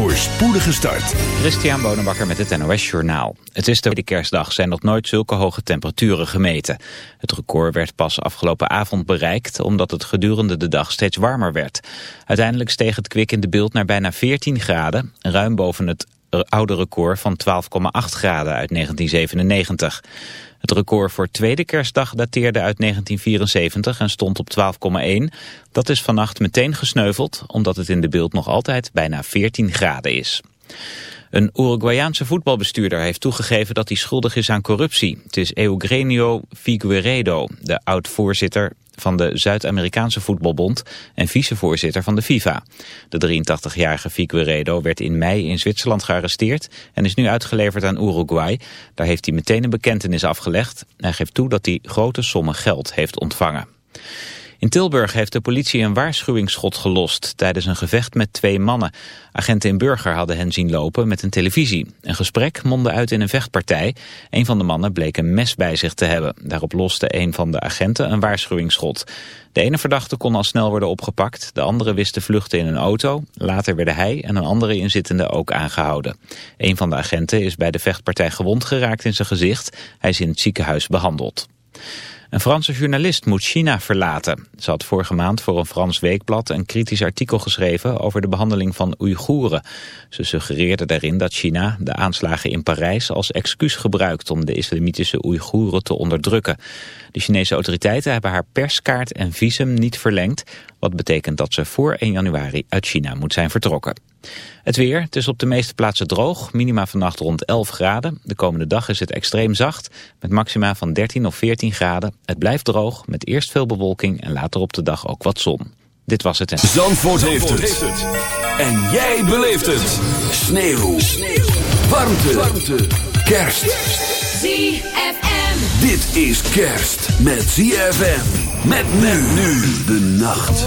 voor spoedige start. Christian Bonenbakker met het NOS Journaal. Het is de kerstdag, zijn nog nooit zulke hoge temperaturen gemeten. Het record werd pas afgelopen avond bereikt... omdat het gedurende de dag steeds warmer werd. Uiteindelijk steeg het kwik in de beeld naar bijna 14 graden... ruim boven het oude record van 12,8 graden uit 1997. Het record voor tweede kerstdag dateerde uit 1974 en stond op 12,1. Dat is vannacht meteen gesneuveld, omdat het in de beeld nog altijd bijna 14 graden is. Een Uruguayaanse voetbalbestuurder heeft toegegeven dat hij schuldig is aan corruptie. Het is Eugenio Figueiredo, de oud-voorzitter van de Zuid-Amerikaanse Voetbalbond en vicevoorzitter van de FIFA. De 83-jarige Figueiredo werd in mei in Zwitserland gearresteerd en is nu uitgeleverd aan Uruguay. Daar heeft hij meteen een bekentenis afgelegd. Hij geeft toe dat hij grote sommen geld heeft ontvangen. In Tilburg heeft de politie een waarschuwingsschot gelost tijdens een gevecht met twee mannen. Agenten in Burger hadden hen zien lopen met een televisie. Een gesprek mondde uit in een vechtpartij. Een van de mannen bleek een mes bij zich te hebben. Daarop loste een van de agenten een waarschuwingsschot. De ene verdachte kon al snel worden opgepakt. De andere wist te vluchten in een auto. Later werden hij en een andere inzittende ook aangehouden. Een van de agenten is bij de vechtpartij gewond geraakt in zijn gezicht. Hij is in het ziekenhuis behandeld. Een Franse journalist moet China verlaten. Ze had vorige maand voor een Frans weekblad een kritisch artikel geschreven over de behandeling van Oeigoeren. Ze suggereerde daarin dat China de aanslagen in Parijs als excuus gebruikt om de islamitische Oeigoeren te onderdrukken. De Chinese autoriteiten hebben haar perskaart en visum niet verlengd, wat betekent dat ze voor 1 januari uit China moet zijn vertrokken. Het weer, het is op de meeste plaatsen droog, minima vannacht rond 11 graden. De komende dag is het extreem zacht, met maxima van 13 of 14 graden. Het blijft droog, met eerst veel bewolking en later op de dag ook wat zon. Dit was het. Zandvoort, heeft, het. En jij beleeft het. Sneeuw. Sneeuw. Warmte. Warmte. Kerst. ZFM. Dit is kerst met ZFM. Met men nu de nacht.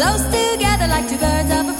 close together like two birds of a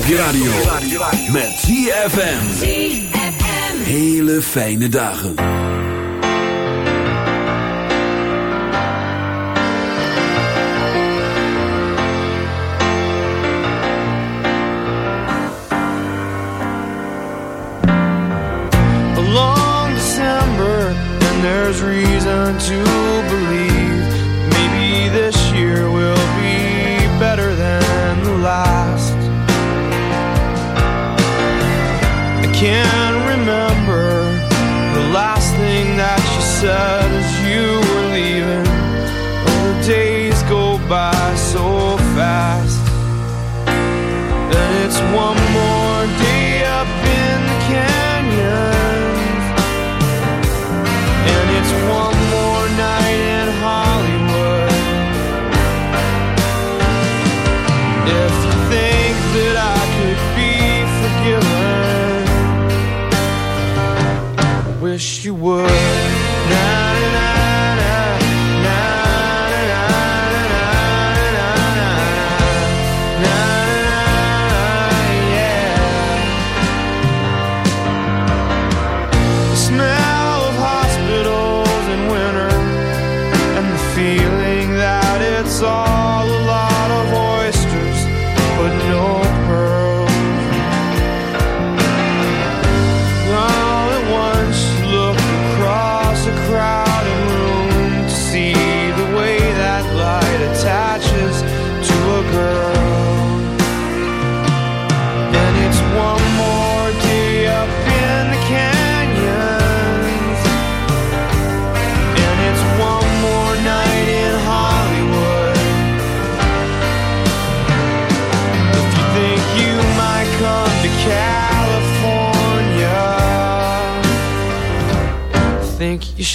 op je radio. Met ZFM. Hele fijne dagen. A long December and there's reason to believe. Maybe this year will be better than the last. Can't remember the last thing that you said as you were leaving. Oh, the days go by so fast, and it's one more. wish you would.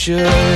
这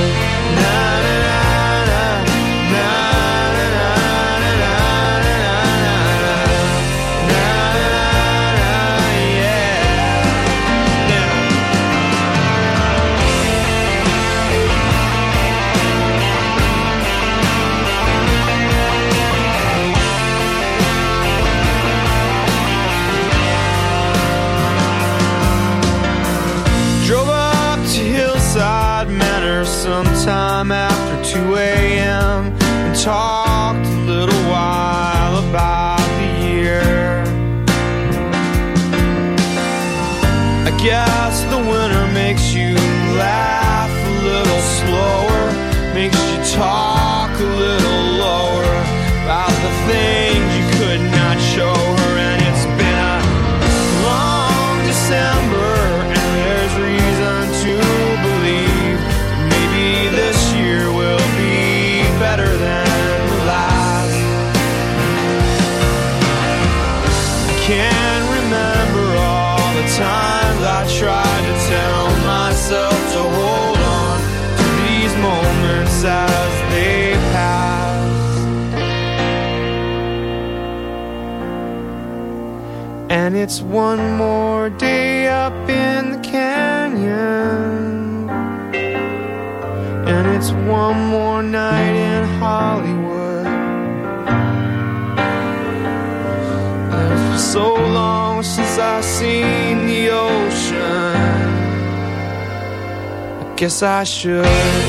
I seen the ocean, I guess I should.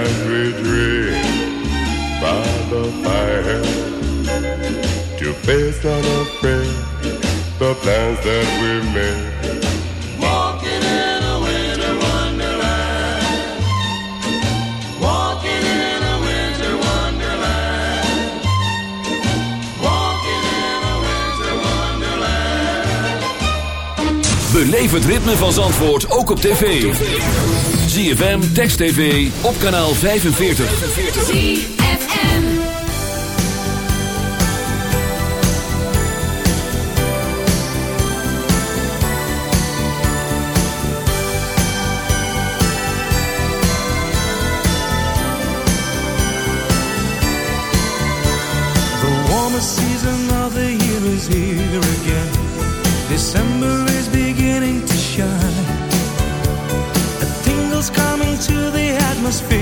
as we dream by the fire to face unafraid the plans that we made. Walking in a winter wonderland. Walking in a winter wonderland. Walking in a winter wonderland. Beleef het ritme van Zandvoort ook op tv. ZFM, Text TV, op kanaal 45. ZFM. The warmest season of the year is here again. Atmosphere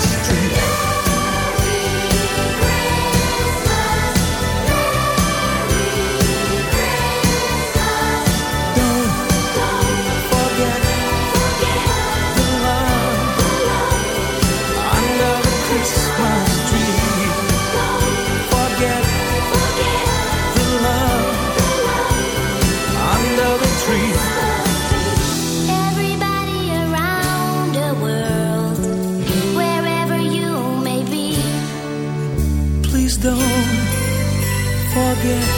forget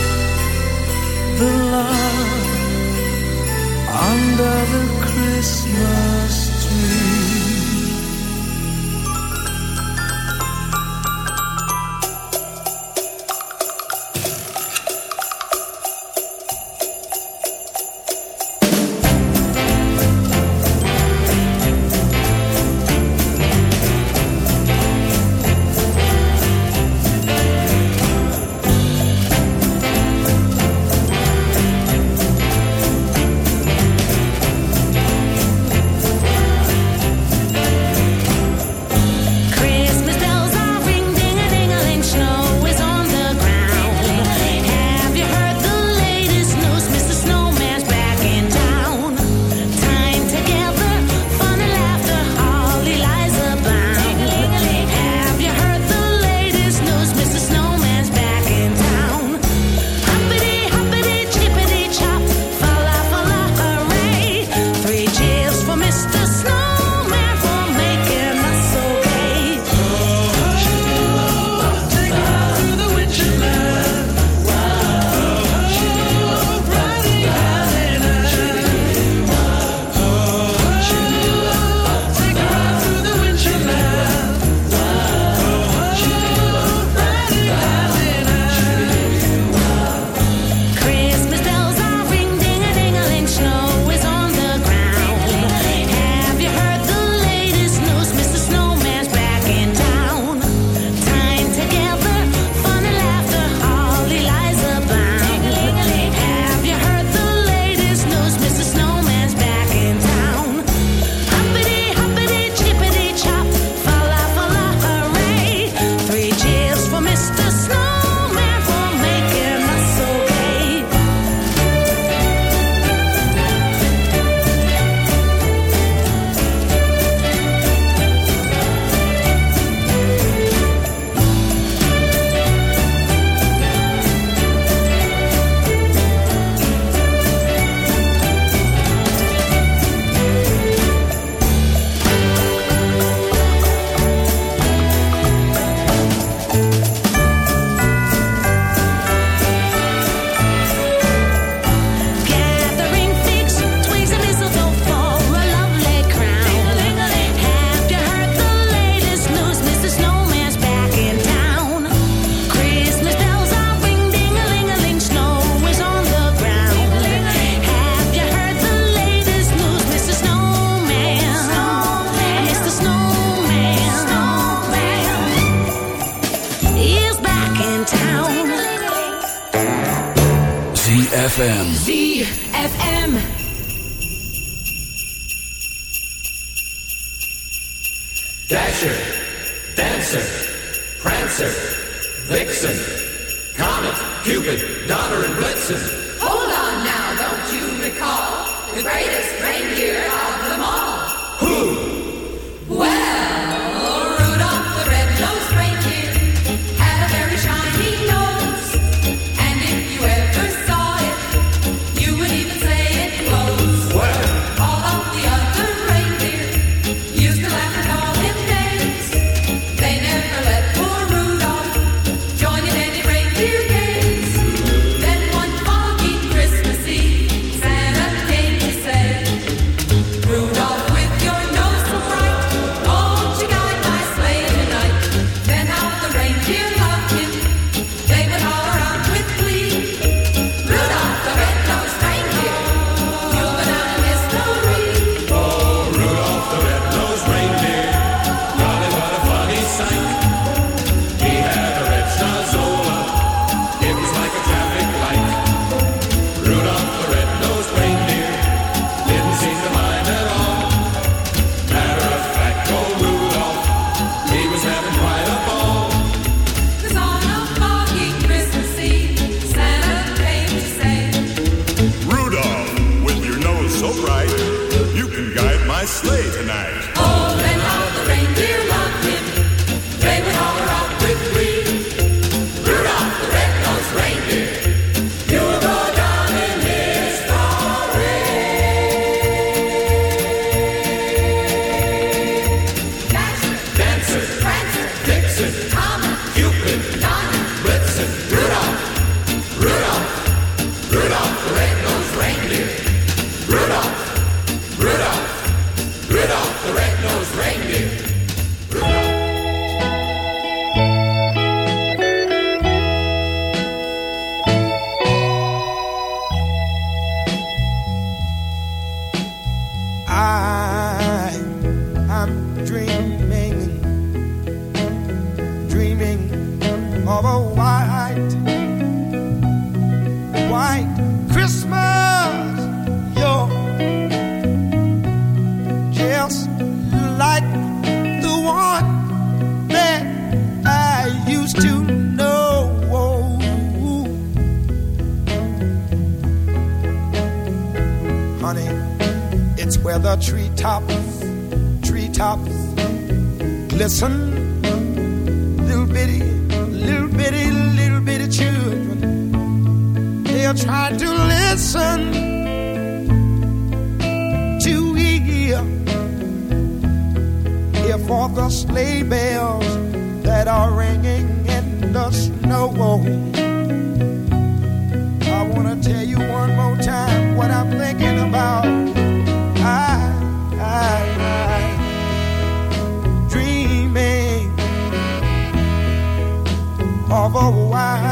of a white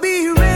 be ringing.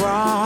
rock.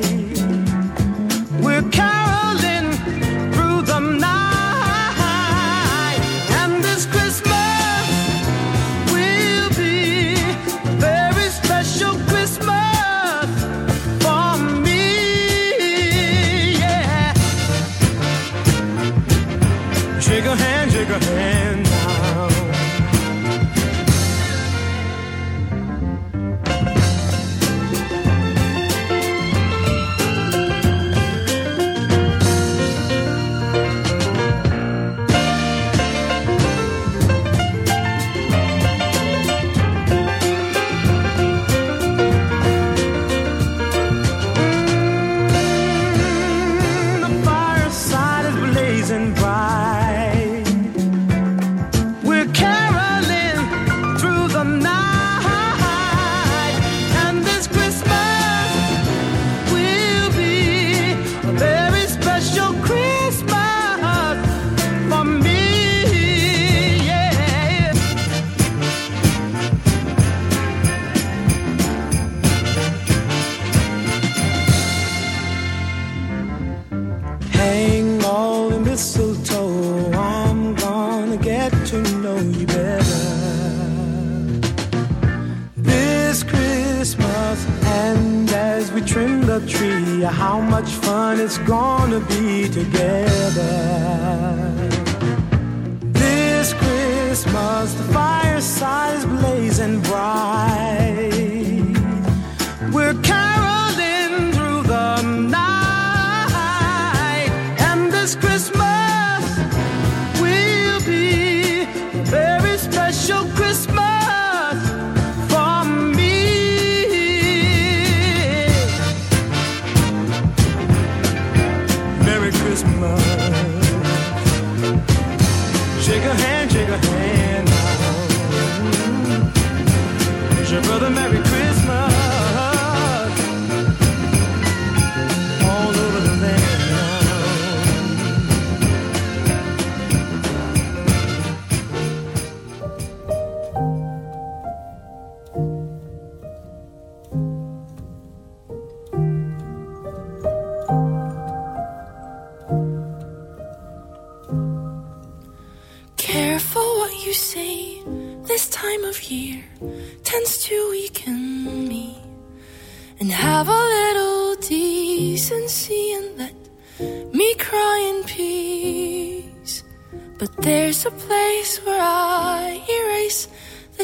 your hand.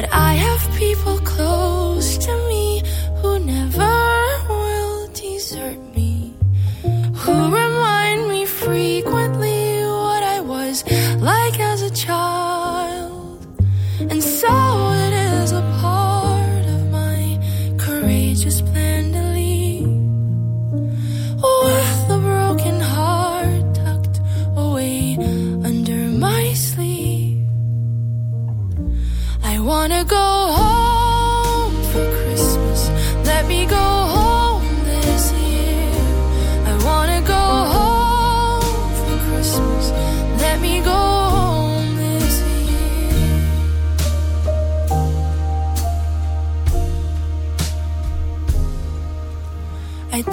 But I have people close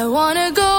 I wanna go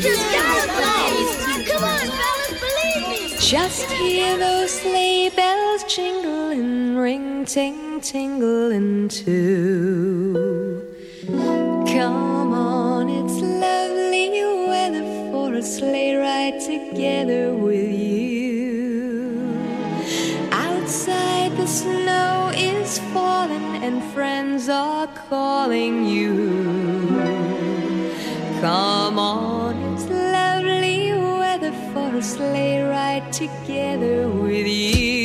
just gotta. Come on, fellas, believe me. Just hear those sleigh bells jingle and ring, ting, tingling too. Come on, it's lovely weather for a sleigh ride together with you. Outside the snow is falling and friends are calling you. Come on, a sleigh ride together with you.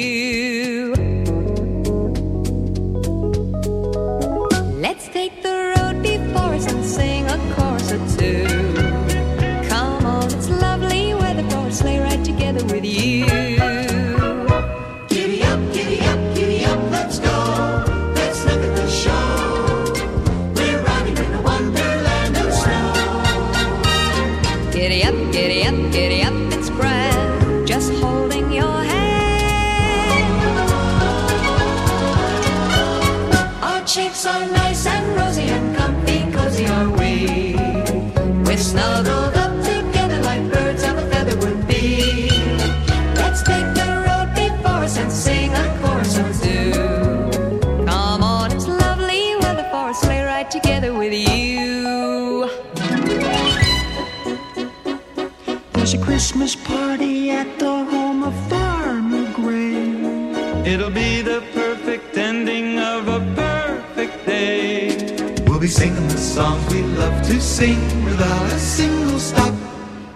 It'll be the perfect ending of a perfect day. We'll be singing the songs we love to sing without a single stop.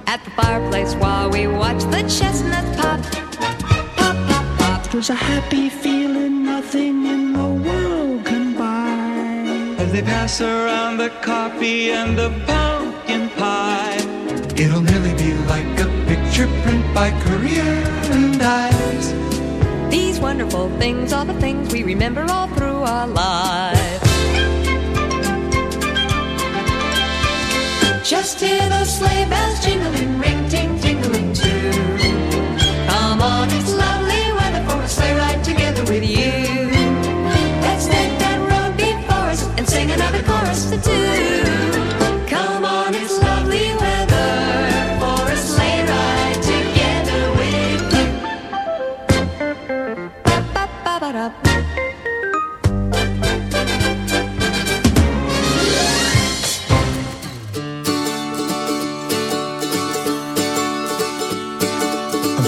At the fireplace while we watch the chestnuts pop. Pop, pop, pop. There's a happy feeling nothing in the world can buy. As they pass around the coffee and the pumpkin pie. It'll nearly be like a picture print by Currier and Ives. These wonderful things are the things we remember all through our lives. Just hear those sleigh bells jingling, ring, ting, tingling too. Come on, it's lovely weather for a sleigh ride together with you. Let's take that road before us and sing another chorus or two.